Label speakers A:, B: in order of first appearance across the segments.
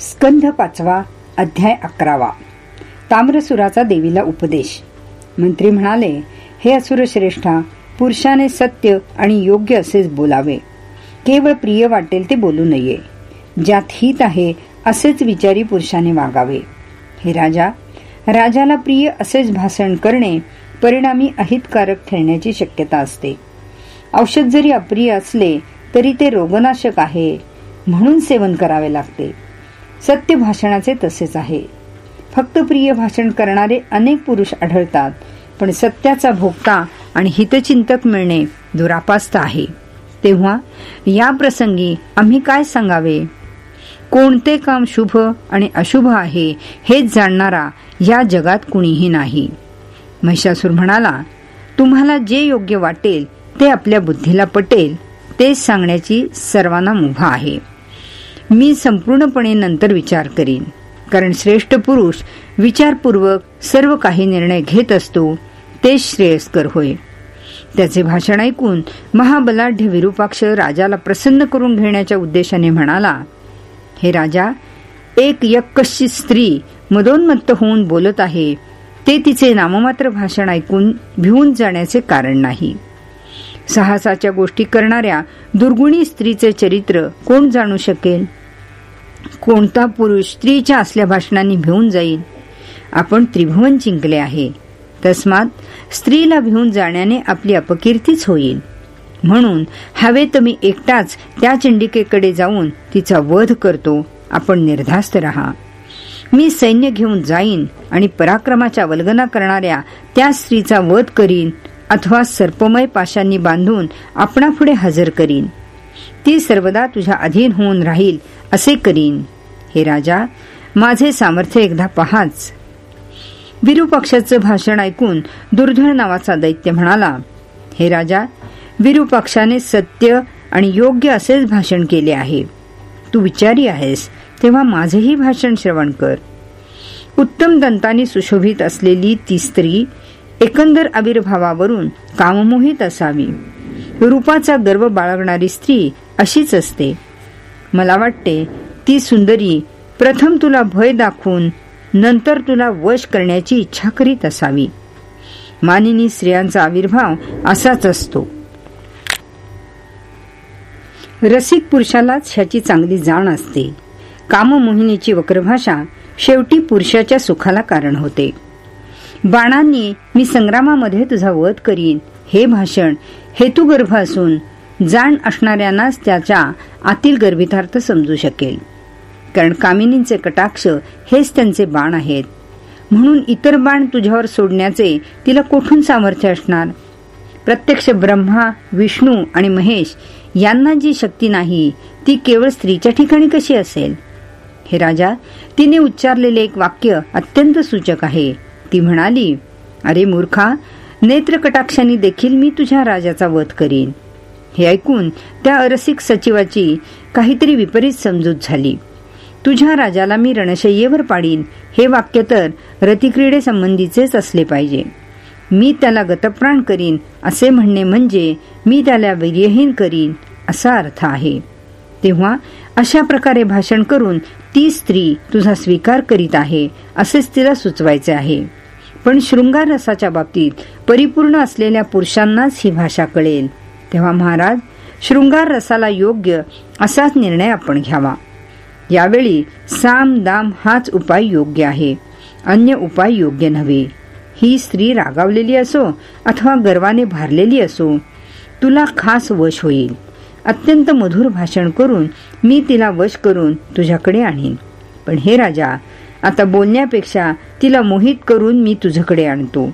A: स्कंध पाचवा अध्याय अकरावा. ताम्रसुराचा देवीला उपदेश. मंत्री म्हणाले हे असुरश्रेष्ठा पुरुषाने सत्य आणि योग्य असेच बोलावे. केवळ प्रिय वाटेल ते बोलू नये. ज्यात हित आहे असेच विचारी पुरुषाने वागावे. हे राजा राजाला प्रिय असेच भाषण करणे परिणामी अहितकारक ठरण्याची शक्यता असते. औषध जरी अप्रिय असले तरी ते रोगनाशक आहे म्हणून सेवन करावे लागते. सत्य भाषणाचे तसेच आहे. फक्त प्रिय भाषण करणारे अनेक पुरुष आढळतात पण सत्याचा भोगता आणि हितचिंतक मिळणे दुरापास्त आहे. तेव्हा या प्रसंगी आम्ही काय सांगावे? कोणते काम शुभ आणि अशुभ आहे हेच जाणणारा या जगात कुणीही नाही. महिषासूर म्हणाला तुम्हाला जे योग्य वाटेल ते आपल्या बुद्धीला पटेल तेच सांगण्याची सर्वांना मुभा आहे. मी संपूर्णपणे नंतर विचार करीन. कारण श्रेष्ठ पुरुष विचारपूर्वक सर्व काही निर्णय घेत असतो ते श्रेयस्कर होय. त्याचे भाषण ऐकून महाबलाढ्य विरूपाक्ष राजाला प्रसन्न करून घेण्याच्या उद्देशाने म्हणाला हे राजा एक यक्कशी स्त्री मदोन्मत्त होऊन बोलत आहे ते तिचे नाममात्र भाषण ऐकून भिवून जाण्याचे कारण नाही. साहसाच्या गोष्टी करणाऱ्या दुर्गुणी स्त्रीचे चरित्र कोण जाणू शकेल? कोणता पुरुष स्त्रीच्या असल्या भाषणांनी भिवून जाईल? आपण त्रिभुवन जिंकले आहे. तस्मात स्त्रीला भिवून जाण्याने आपली अपकीर्तीच होईल. म्हणून हवे मी एकटाच त्या चंडिकेकडे जाऊन तिचा वध करतो. आपण निर्धास्त राहा. मी सैन्य घेऊन जाईन आणि पराक्रमाच्या वल्गना करणाऱ्या त्या स्त्रीचा वध करीन अथवा सर्पमय पाशांनी बांधून आपणापुढे हजर करीन. ती सर्वदा तुझ्या अधीन होऊन राहील असे करीन. हे राजा माझे सामर्थ्य एकदा पहाच. विरूपक्षाचं भाषण ऐकून दुर्धळ नावाचा दैत्य म्हणाला हे राजा विरूपक्षाने सत्य आणि योग्य असेच भाषण केले आहे. तू विचारी आहेस तेव्हा माझेही भाषण श्रवण कर. उत्तम दंताने सुशोभित असलेली ती स्त्री एकंदर आविर्भावावरून काममोहित असावी. रूपाचा गर्व बाळगणारी स्त्री अशीच असते. मला वाटते ती सुंदरी प्रथम तुला भय दाखवून नंतर तुला वश करण्याची इच्छा करीत असावी. मानिनी स्त्रियांचा आविर्भाव असाच असतो. रसिक पुरुषालाच ह्याची चांगली जाण असते. काममोहिनीची वक्रभाषा शेवटी पुरुषाच्या सुखाला कारण होते. बाणांनी मी संग्रामामध्ये तुझा वध करीन हे भाषण हेतुगर्भ असून जाण असणाऱ्यांनाच त्याच्या आतील गर्भितार्थ समजू शकेल. कारण कामिनींचे कटाक्ष हेच त्यांचे बाण आहेत. म्हणून इतर बाण तुझ्यावर सोडण्याचे तिला कोठून सामर्थ्य असणार? प्रत्यक्ष ब्रह्मा विष्णू आणि महेश यांना जी शक्ती नाही ती केवळ स्त्रीच्या ठिकाणी कशी असेल? हे राजा तिने उच्चारलेले एक वाक्य अत्यंत सूचक आहे. ती म्हणाली अरे मूर्खा नेत्रकटाक्षांनी देखील मी तुझ्या राजाचा वध करीन. हे ऐकून त्या अरसिक सचिवाची काहीतरी विपरीत समजूत झाली. तुझ्या राजाला मी रणशय्येवर पाडीन हे वाक्य तर रतिक्रीडे संबंधीचेच असले पाहिजे. मी त्याला गतप्राण करीन असे म्हणणे म्हणजे मी त्याला वीर्यहीन करीन असा अर्थ आहे. तेव्हा अशा प्रकारे भाषण करून ती स्त्री तुझा स्वीकार करीत आहे असेच तिला सुचवायचे आहे. पण शृंगार रसाच्या बाबतीत परिपूर्ण असलेल्या पुरुषांनाच ही भाषा कळेल. तेव्हा महाराज शृंगार रसाला योग्य असाच निर्णय आपण घ्यावा. यावेळी साम दाम हाच उपाय योग्य आहे अन्य उपाय योग्य नव्हे. ही स्त्री रागावलेली असो अथवा गर्वाने भारलेली असो तुला खास वश होईल. अत्यंत मधुर भाषण करून मी तिला वश करून तुझ्याकडे आणीन. पण हे राजा आता बोलण्यापेक्षा तिला मोहित करून मी तुझ्याकडे आणतो.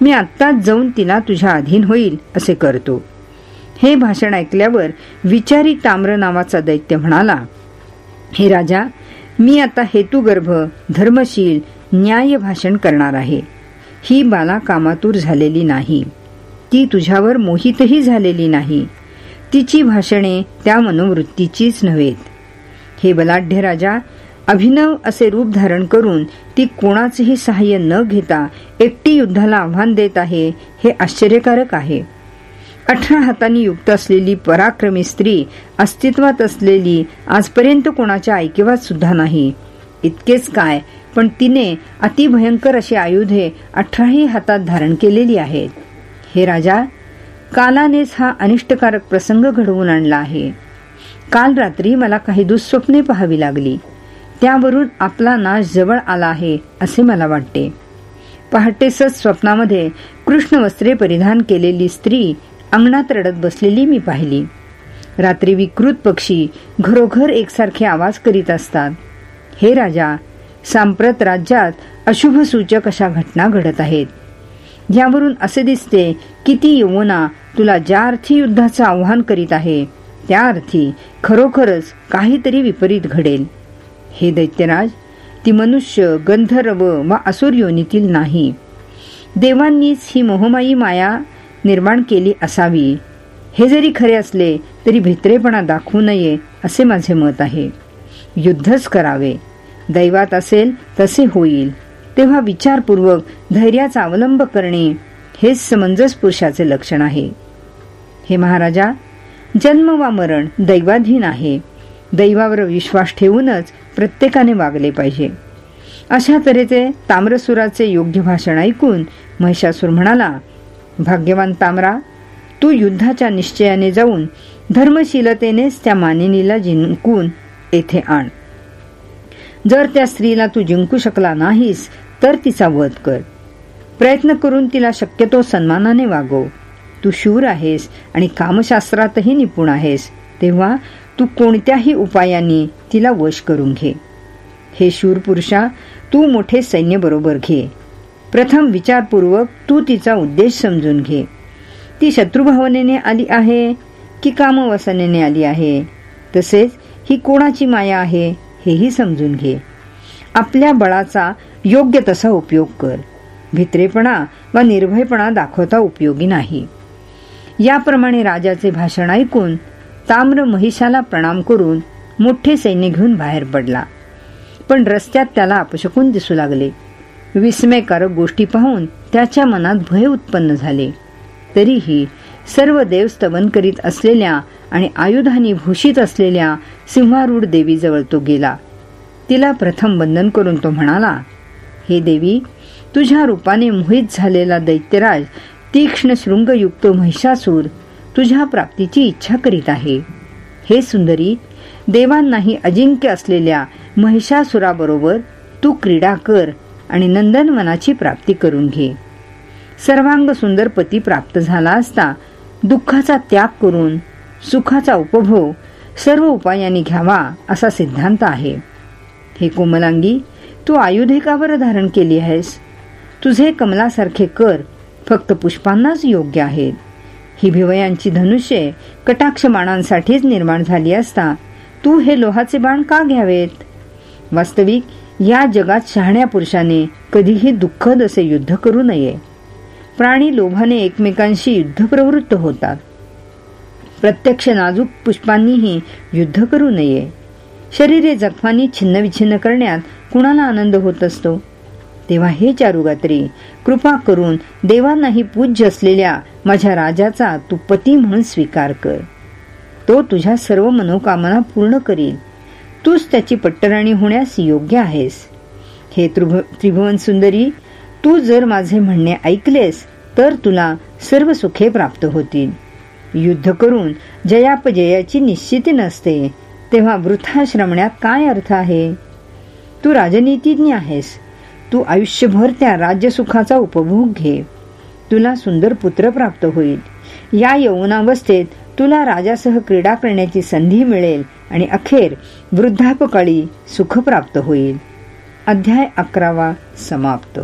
A: मी आत्ताच जाऊन तिला तुझ्या अधीन होईल असे करतो. हे भाषण ऐकल्यावर विचारी ताम्र नावाचा दैत्य म्हणाला हे राजा मी आता हेतुगर्भ धर्मशील न्याय भाषण करणार आहे. ही बाला कामातूर झालेली नाही. ती तुझ्यावर मोहितही झालेली नाही. तिची भाषणे त्या मनोवृत्तीचीच नव्हेत. हे बलाढ्य राजा अभिनव असे रूप धारण करून ती कोणाचेही सहाय्य न घेता एकटी युद्धाला आव्हान देत आहे हे आश्चर्यकारक आहे. अठरा हातांनी युक्त असलेली पराक्रमी स्त्री अस्तित्वात असलेली आजपर्यंत कोणाच्या ऐकिवात सुद्धा नाही. इतकेच काय पण तिने अतिभयंकर अशी आयुधे अठराही हातात धारण केलेली आहेत. हे राजा कालानेच हा अनिष्टकारक प्रसंग घडवून आणला आहे. काल रात्री मला काही दुःस्वप्ने पाहावी लागली. त्यावरून आपला नाश जवळ आला आहे असे मला वाटते. पहाटेसच स्वप्नामध्ये कृष्ण वस्त्रे परिधान केलेली स्त्री अंगणात रडत बसलेली मी पाहिली. रात्री विकृत पक्षी घरोघर एकसारखे आवाज करीत असतात. हे राजा सांप्रत राज्यात अशुभ सूचक अशा घटना घडत आहेत. यावरून असे दिसते की ती यमुना तुला ज्या अर्थी युद्धाचं आव्हान करीत आहे त्या अर्थी खरोखरच काहीतरी विपरीत घडेल. हे दैत्यराज ती मनुष्य गंधर्व वा असुर योनीतील नाही. देवांनीच ही मोहमाई माया निर्माण केली असावी. हे जरी खरे असले तरी भित्रेपणा दाखवू नये असे माझे मत आहे. युद्धच करावे. दैवात असेल तसे होईल. तेव्हा विचारपूर्वक धैर्याचा अवलंब करणे हेच समंजस पुरुषाचे लक्षण आहे. हे महाराजा जन्म वा मरण दैवाधीन आहे. दैवावर विश्वास ठेवूनच प्रत्येकाने वागले पाहिजे. अशा तऱ्हेचे ताम्रसुराचे योग्य भाषण ऐकून महिषासूर म्हणाला भाग्यवान तामरा तू युद्धाच्या निश्चयाने जाऊन धर्मशीलतेनेच त्या मानिनीला जिंकून येथे आण. जर त्या स्त्रीला तू जिंकू शकला नाहीस तर तिचा वध कर. प्रयत्न करून तिला शक्यतो सन्मानाने वागव. तू शूर आहेस आणि कामशास्त्रातही निपुण आहेस तेव्हा तू कोणत्याही उपायाने तिला वश करून घे. हे शूर पुरुषा तू मोठे सैन्य बरोबर घे. प्रथम विचारपूर्वक तू तिचा उद्देश समजून घे. ती शत्रुभावनेने आली आहे की कामवसनेने आली आहे? तसेच ही कोणाची माया आहे हेही समजून घे. आपल्या बळाचा योग्य तसा उपयोग कर. भित्रेपणा वा निर्भयपणा दाखवता उपयोगी नाही. याप्रमाणे राजाचे भाषण ऐकून ताम्र महिषाला प्रणाम करून मोठे सैन्य घेऊन बाहेर पडला. पण रस्त्यात त्याला अपशकून दिसू लागले. विस्मयकारक गोष्टी पाहून त्याच्या मनात भय उत्पन्न झाले. तरीही सर्व देव स्तवन करीत असलेल्या आणि आयुधानी भूषित असलेल्या सिंहारूढ देवीजवळ तो गेला. तिला प्रथम बंधन करून तो म्हणाला हे देवी तुझ्या रूपाने मोहित झालेला दैत्यराज तीक्ष्ण शृंगयुक्त महिषासूर तुझ्या प्राप्तीची इच्छा करीत आहे. हे सुंदरी देवांनाही अजिंक्य असलेल्या महिषासुराबरोबर तू क्रीडा कर आणि नंदनवनाची प्राप्ती करून घे. सर्वांग सुंदर पती प्राप्त झाला असता दुःखाचा त्याग करून सुखाचा उपभोग सर्व उपायांनी घ्यावा असा सिद्धांत आहे. हे कोमलांगी तू आयुधे धारण केली आहेस. तुझे कमलासारखे कर फक्त पुष्पांनाच योग्य आहेत. ही भिवयांची धनुष्ये कटाक्ष बाणांसाठीच निर्माण झाली असता तू हे लोहाचे बाण का घ्यावेत? वास्तविक या जगात शहाण्या पुरुषाने कधीही दुःखद असे युद्ध करू नये. प्राणी लोभाने एकमेकांशी युद्ध प्रवृत्त होतात. प्रत्यक्ष नाजूक पुष्पांनीही युद्ध करू नये. शरीरे जखमांनी छिन्नविछिन्न करण्यात कुणाला आनंद होत असतो? तेव्हा हे चारुगात्री कृपा करून देवांनाही पूज्य असलेल्या माझ्या राजाचा तू पती म्हणून स्वीकार कर. तो तुझ्या सर्व मनोकामना पूर्ण करील. तूच त्याची पट्टराणी होण्यास योग्य आहेस. हे त्रिभुवन सुंदरी तू जर माझे म्हणणे ऐकलेस तर तुला सर्व सुखे प्राप्त होतील. युद्ध करून जयापजयाची निश्चिती नसते तेव्हा वृथा श्रमण्यात काय अर्थ आहे? तू राजनीतिज्ञ आहेस. तू आयुष्यभर त्या राज्यसुखाचा उपभोग घे. तुला सुंदर पुत्र प्राप्त होईल. या यवनावस्थेत तुला राजासह क्रीडा करण्याची संधी मिळेल आणि अखेर वृद्धापकाळी सुख प्राप्त होईल. अध्याय अकरावा समाप्त.